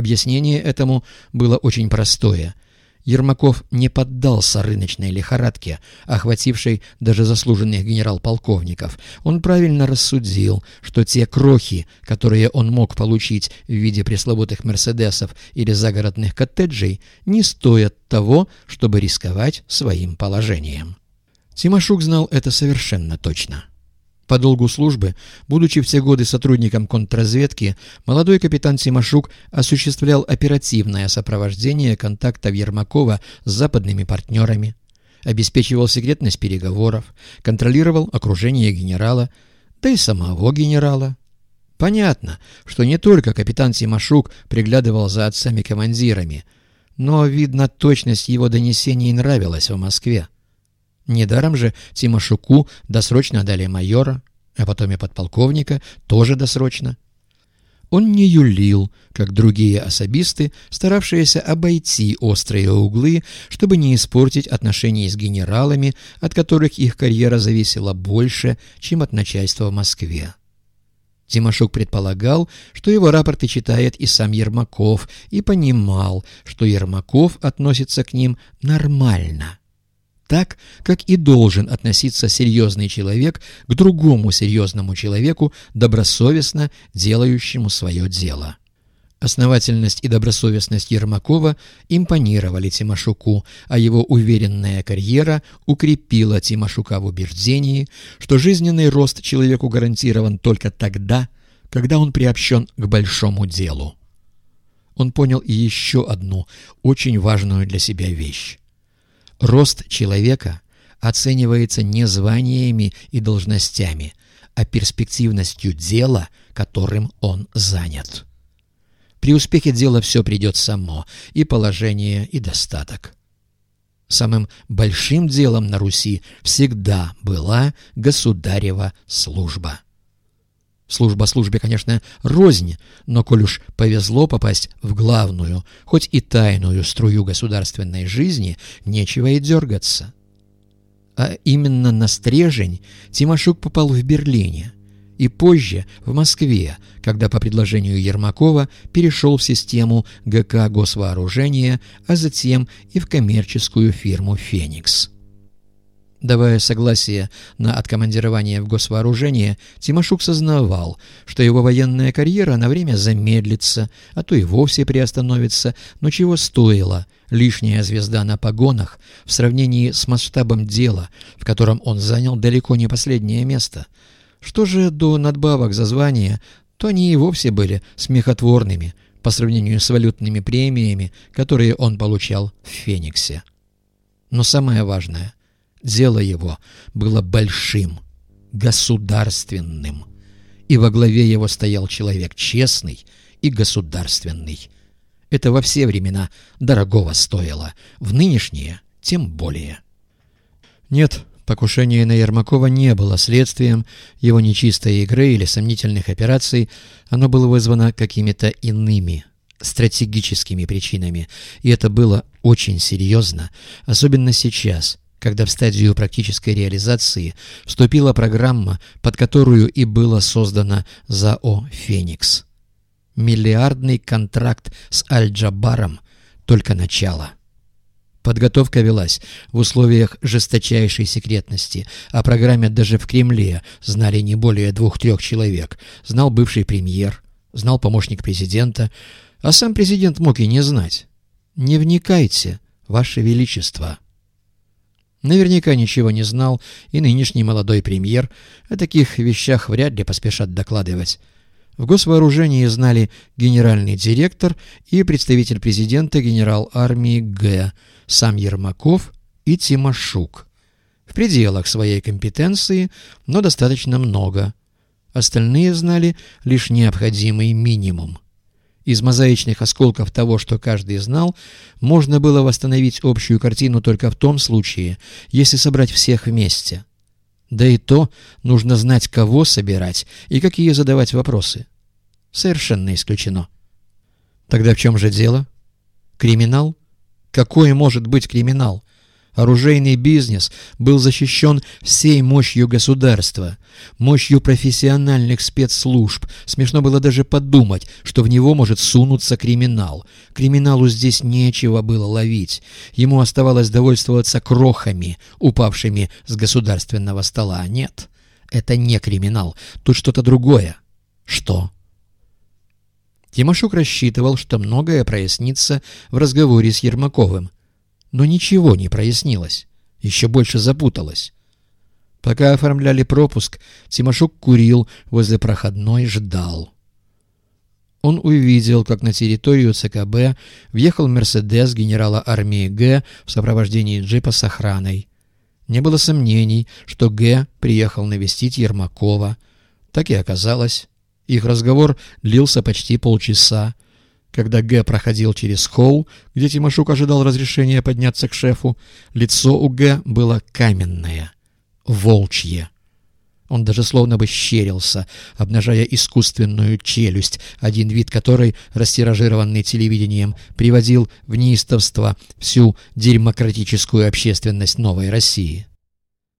Объяснение этому было очень простое – Ермаков не поддался рыночной лихорадке, охватившей даже заслуженных генерал-полковников. Он правильно рассудил, что те крохи, которые он мог получить в виде пресловутых «Мерседесов» или загородных коттеджей, не стоят того, чтобы рисковать своим положением. Тимошук знал это совершенно точно. По долгу службы, будучи все годы сотрудником контрразведки, молодой капитан Тимошук осуществлял оперативное сопровождение контактов Ермакова с западными партнерами, обеспечивал секретность переговоров, контролировал окружение генерала, да и самого генерала. Понятно, что не только капитан Тимошук приглядывал за отцами-командирами, но, видно, точность его донесений нравилась в Москве. Недаром же Тимошуку досрочно дали майора, а потом и подполковника, тоже досрочно. Он не юлил, как другие особисты, старавшиеся обойти острые углы, чтобы не испортить отношения с генералами, от которых их карьера зависела больше, чем от начальства в Москве. Тимошук предполагал, что его рапорты читает и сам Ермаков, и понимал, что Ермаков относится к ним нормально так, как и должен относиться серьезный человек к другому серьезному человеку, добросовестно делающему свое дело. Основательность и добросовестность Ермакова импонировали Тимошуку, а его уверенная карьера укрепила Тимошука в убеждении, что жизненный рост человеку гарантирован только тогда, когда он приобщен к большому делу. Он понял и еще одну очень важную для себя вещь. Рост человека оценивается не званиями и должностями, а перспективностью дела, которым он занят. При успехе дела все придет само, и положение, и достаток. Самым большим делом на Руси всегда была государева служба. Служба службе, конечно, рознь, но коль уж повезло попасть в главную, хоть и тайную струю государственной жизни, нечего и дергаться. А именно на Стрежень Тимошук попал в Берлине и позже в Москве, когда по предложению Ермакова перешел в систему ГК Госвооружения, а затем и в коммерческую фирму «Феникс». Давая согласие на откомандирование в госвооружение, Тимошук сознавал, что его военная карьера на время замедлится, а то и вовсе приостановится, но чего стоила лишняя звезда на погонах в сравнении с масштабом дела, в котором он занял далеко не последнее место. Что же до надбавок за звание, то они и вовсе были смехотворными по сравнению с валютными премиями, которые он получал в «Фениксе». Но самое важное — Дело его было большим, государственным, и во главе его стоял человек честный и государственный. Это во все времена дорогого стоило, в нынешние тем более. Нет, покушение на Ермакова не было следствием его нечистой игры или сомнительных операций, оно было вызвано какими-то иными, стратегическими причинами, и это было очень серьезно, особенно сейчас, когда в стадию практической реализации вступила программа, под которую и было создано ЗАО «Феникс». Миллиардный контракт с Аль-Джабаром – только начало. Подготовка велась в условиях жесточайшей секретности. О программе даже в Кремле знали не более двух-трех человек. Знал бывший премьер, знал помощник президента, а сам президент мог и не знать. «Не вникайте, Ваше Величество». Наверняка ничего не знал и нынешний молодой премьер, о таких вещах вряд ли поспешат докладывать. В госвооружении знали генеральный директор и представитель президента генерал армии Г, сам Ермаков и Тимошук. В пределах своей компетенции, но достаточно много. Остальные знали лишь необходимый минимум. Из мозаичных осколков того, что каждый знал, можно было восстановить общую картину только в том случае, если собрать всех вместе. Да и то нужно знать, кого собирать и какие задавать вопросы. Совершенно исключено. Тогда в чем же дело? Криминал? Какой может быть криминал? Оружейный бизнес был защищен всей мощью государства, мощью профессиональных спецслужб. Смешно было даже подумать, что в него может сунуться криминал. Криминалу здесь нечего было ловить. Ему оставалось довольствоваться крохами, упавшими с государственного стола. Нет, это не криминал, тут что-то другое. Что? Тимошук рассчитывал, что многое прояснится в разговоре с Ермаковым. Но ничего не прояснилось, еще больше запуталось. Пока оформляли пропуск, Тимошук курил возле проходной, ждал. Он увидел, как на территорию ЦКБ въехал «Мерседес» генерала армии Г в сопровождении джипа с охраной. Не было сомнений, что Г приехал навестить Ермакова. Так и оказалось. Их разговор длился почти полчаса. Когда Г проходил через холл, где Тимошук ожидал разрешения подняться к шефу, лицо у Г было каменное, волчье. Он даже словно бы щерился, обнажая искусственную челюсть, один вид которой, растиражированный телевидением, приводил в неистовство всю демократическую общественность новой России.